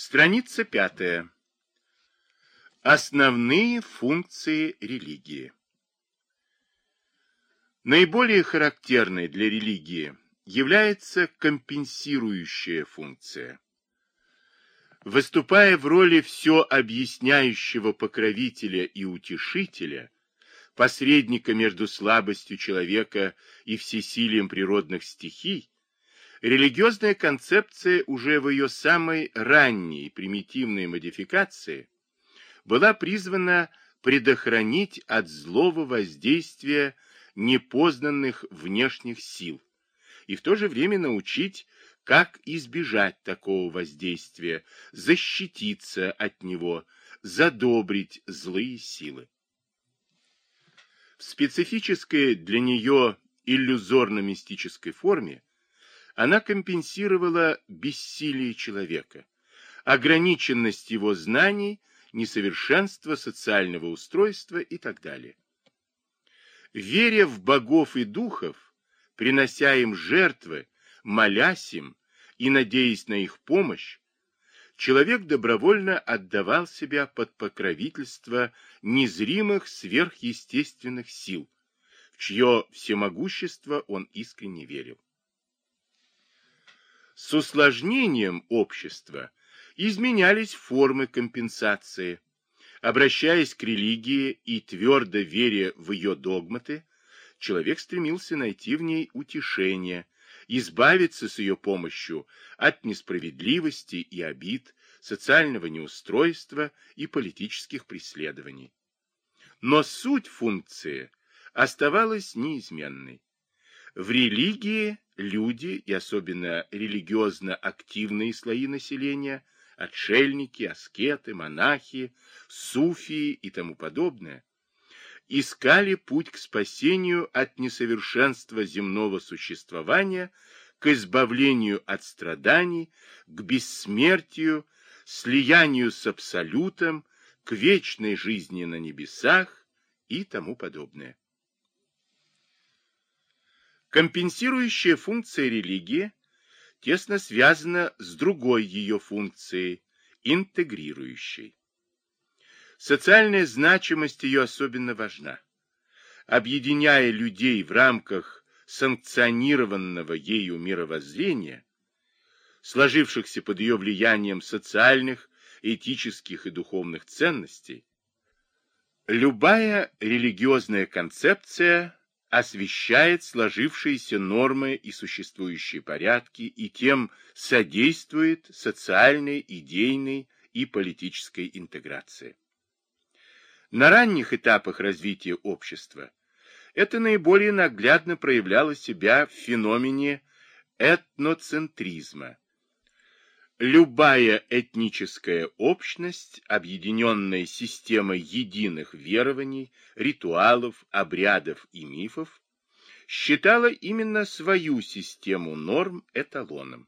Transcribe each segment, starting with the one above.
Страница пятая. Основные функции религии. Наиболее характерной для религии является компенсирующая функция. Выступая в роли все объясняющего покровителя и утешителя, посредника между слабостью человека и всесилием природных стихий, религиозная концепция уже в ее самой ранней примитивной модификации была призвана предохранить от злого воздействия непознанных внешних сил и в то же время научить, как избежать такого воздействия, защититься от него, задобрить злые силы. В специфической для нее иллюзорно-мистической форме она компенсировала бессилие человека, ограниченность его знаний, несовершенство социального устройства и так далее. Веря в богов и духов, принося им жертвы, молясь им и надеясь на их помощь, человек добровольно отдавал себя под покровительство незримых сверхъестественных сил, в чье всемогущество он искренне верил. С усложнением общества изменялись формы компенсации. Обращаясь к религии и твердо веря в ее догматы, человек стремился найти в ней утешение, избавиться с ее помощью от несправедливости и обид, социального неустройства и политических преследований. Но суть функции оставалась неизменной. В религии люди, и особенно религиозно активные слои населения, отшельники, аскеты, монахи, суфии и тому подобное, искали путь к спасению от несовершенства земного существования, к избавлению от страданий, к бессмертию, слиянию с Абсолютом, к вечной жизни на небесах и тому подобное. Компенсирующая функция религии тесно связана с другой ее функцией – интегрирующей. Социальная значимость ее особенно важна. Объединяя людей в рамках санкционированного ею мировоззрения, сложившихся под ее влиянием социальных, этических и духовных ценностей, любая религиозная концепция освещает сложившиеся нормы и существующие порядки и тем содействует социальной, идейной и политической интеграции. На ранних этапах развития общества это наиболее наглядно проявляло себя в феномене этноцентризма, Любая этническая общность, объединенная системой единых верований, ритуалов, обрядов и мифов, считала именно свою систему норм эталоном,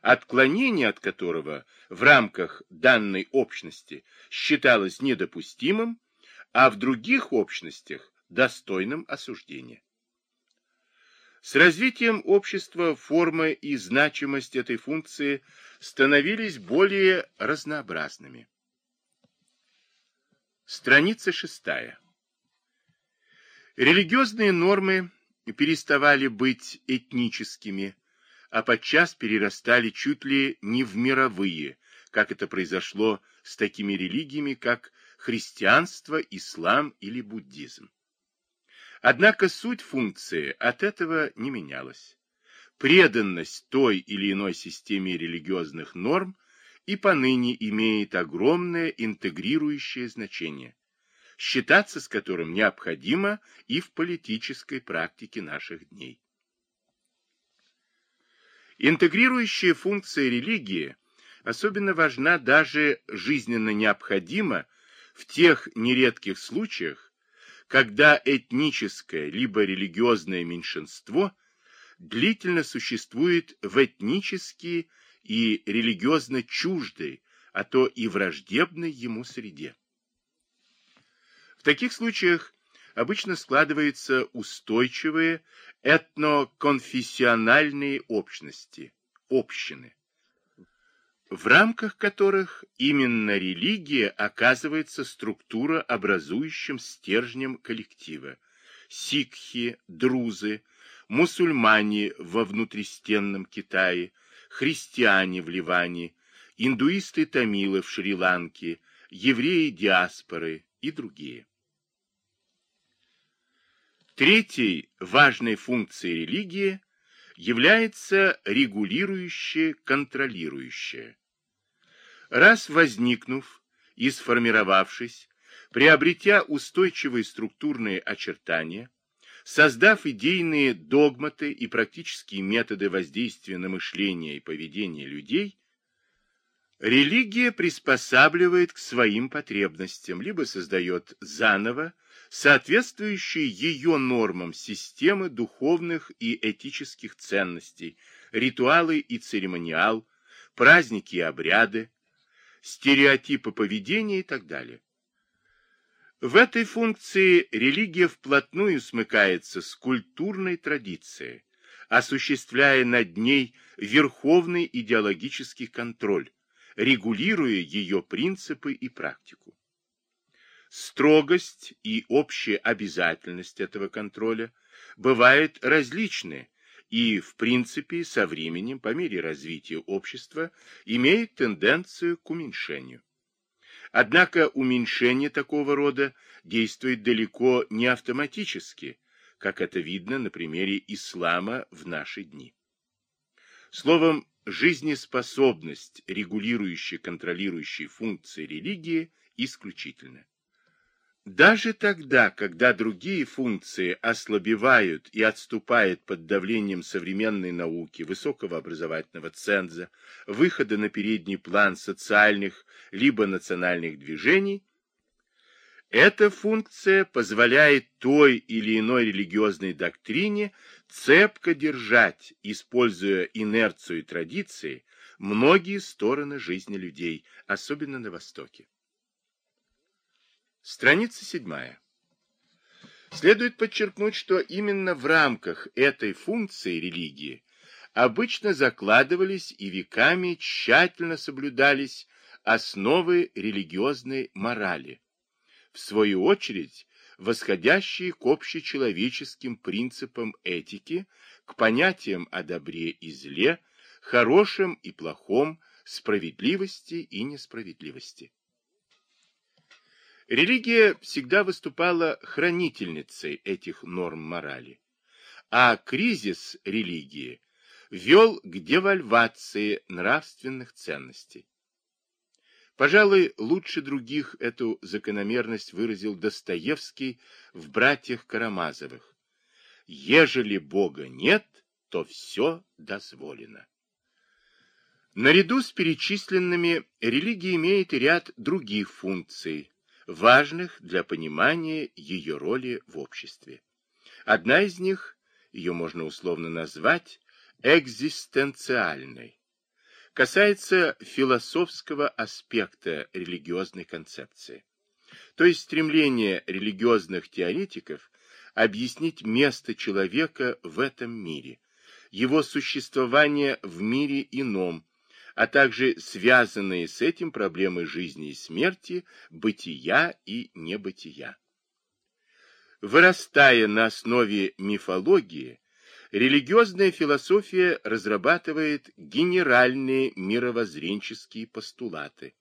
отклонение от которого в рамках данной общности считалось недопустимым, а в других общностях достойным осуждения. С развитием общества форма и значимость этой функции становились более разнообразными. Страница шестая. Религиозные нормы переставали быть этническими, а подчас перерастали чуть ли не в мировые, как это произошло с такими религиями, как христианство, ислам или буддизм. Однако суть функции от этого не менялась. Преданность той или иной системе религиозных норм и поныне имеет огромное интегрирующее значение, считаться с которым необходимо и в политической практике наших дней. Интегрирующая функция религии особенно важна даже жизненно необходима в тех нередких случаях, когда этническое либо религиозное меньшинство длительно существует в этнически и религиозно чуждой, а то и враждебной ему среде. В таких случаях обычно складываются устойчивые этноконфессиональные общности, общины. В рамках которых именно религия оказывается структурообразующим стержнем коллектива. Сикхи, друзы, мусульмане во внутристенном Китае, христиане в Ливане, индуисты-тамилы в Шри-Ланке, евреи диаспоры и другие. Третьей важной функцией религии является регулирующее, контролирующее. Раз возникнув и сформировавшись, приобретя устойчивые структурные очертания, создав идейные догматы и практические методы воздействия на мышление и поведение людей, религия приспосабливает к своим потребностям, либо создает заново соответствующие ее нормам системы духовных и этических ценностей, ритуалы и церемониал, праздники и обряды, стереотипы поведения и так далее. В этой функции религия вплотную смыкается с культурной традицией, осуществляя над ней верховный идеологический контроль, регулируя ее принципы и практику. Строгость и общая обязательность этого контроля бывают различны и, в принципе, со временем, по мере развития общества, имеют тенденцию к уменьшению. Однако уменьшение такого рода действует далеко не автоматически, как это видно на примере ислама в наши дни. Словом, жизнеспособность регулирующей, контролирующей функции религии исключительна. Даже тогда, когда другие функции ослабевают и отступают под давлением современной науки, высокого образовательного ценза, выхода на передний план социальных либо национальных движений, эта функция позволяет той или иной религиозной доктрине цепко держать, используя инерцию и традиции, многие стороны жизни людей, особенно на Востоке. Страница седьмая. Следует подчеркнуть, что именно в рамках этой функции религии обычно закладывались и веками тщательно соблюдались основы религиозной морали, в свою очередь восходящие к общечеловеческим принципам этики, к понятиям о добре и зле, хорошем и плохом, справедливости и несправедливости. Религия всегда выступала хранительницей этих норм морали, а кризис религии вел к девальвации нравственных ценностей. Пожалуй, лучше других эту закономерность выразил Достоевский в «Братьях Карамазовых». «Ежели Бога нет, то все дозволено». Наряду с перечисленными религия имеет ряд других функций, важных для понимания ее роли в обществе. Одна из них, ее можно условно назвать, экзистенциальной, касается философского аспекта религиозной концепции, то есть стремление религиозных теоретиков объяснить место человека в этом мире, его существование в мире ином, а также связанные с этим проблемы жизни и смерти, бытия и небытия. Вырастая на основе мифологии, религиозная философия разрабатывает генеральные мировоззренческие постулаты,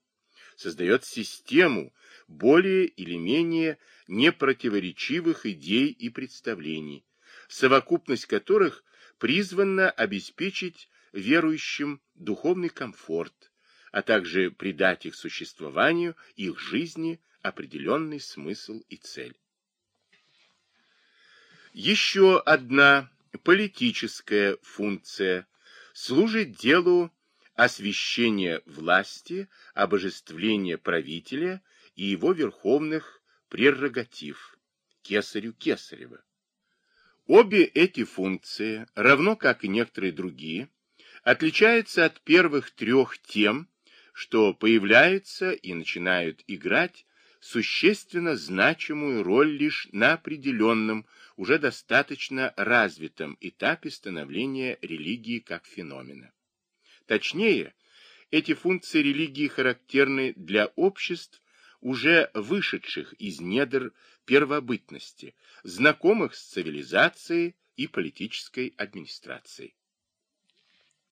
создает систему более или менее непротиворечивых идей и представлений, совокупность которых призвана обеспечить верующим духовный комфорт, а также придать их существованию, их жизни определенный смысл и цель. Еще одна политическая функция служит делу освящения власти, обожествления правителя и его верховных прерогатив, кесарю Кесарева. Обе эти функции, равно как и некоторые другие, отличается от первых трех тем, что появляются и начинают играть существенно значимую роль лишь на определенном, уже достаточно развитом этапе становления религии как феномена. Точнее, эти функции религии характерны для обществ, уже вышедших из недр первобытности, знакомых с цивилизацией и политической администрацией.